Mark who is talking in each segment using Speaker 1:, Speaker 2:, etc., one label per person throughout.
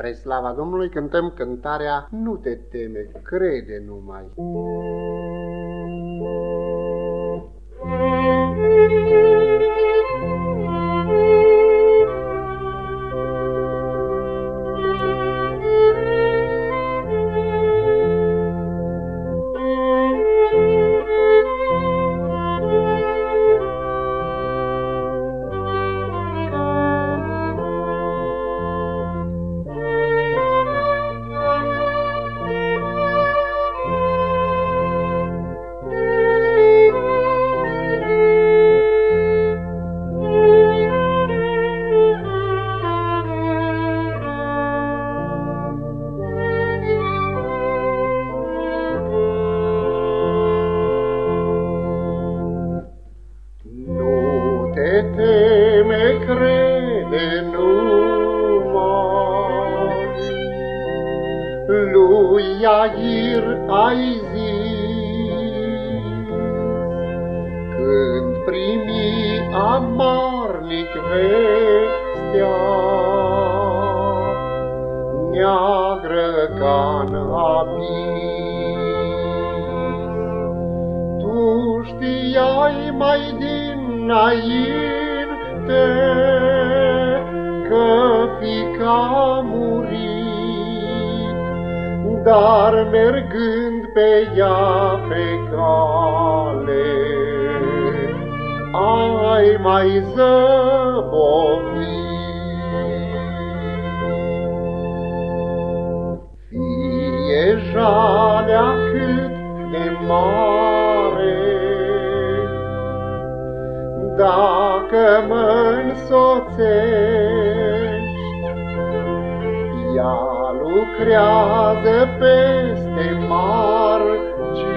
Speaker 1: Spre slava Domnului cântăm cântarea Nu te teme, crede numai. Lui Iair ai zis, când primi amarnic vestea, neagră ca-n Tu știai mai dinainte că fica murit, dar mergând pe ea pe cale, ai mai zăbovit. Fie jalea cât de mare, dacă mă însoțești. Ea lucrează peste margini,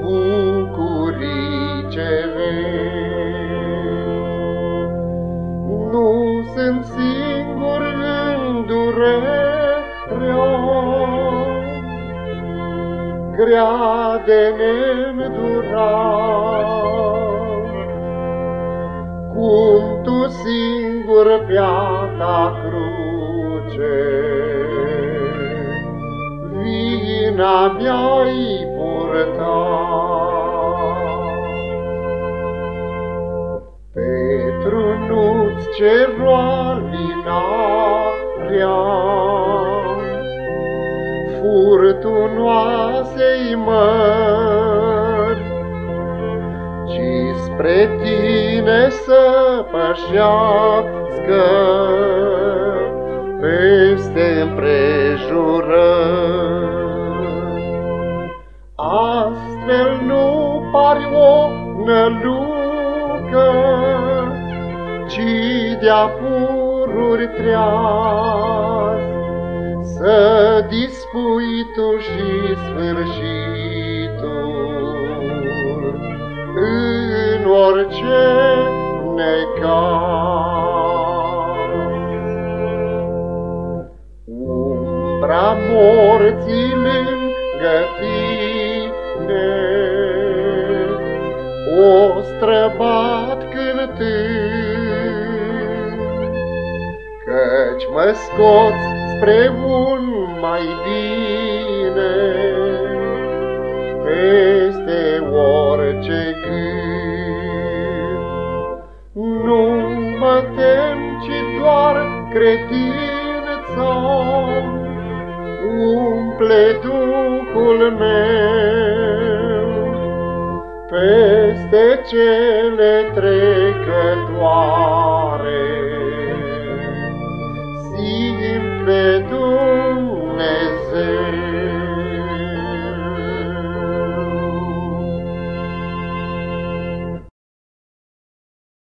Speaker 1: bucurii ce Nu sunt singur în durerea, grea de neîndurat cum tu singur pe-a cruce. Vina mi-ai purtat. Petru nu-ți ceroalinarea, Furtunoasei mări, ci spre tine să pășească peste împrejurări. O nălucă, ci de-a pururi treaz, să dispui tu și sfârșitul în orice Umbra morții cântând, Căci mă scoți spre un mai bine, Peste orice credința. Umple Duhul meu peste cele trecătoare.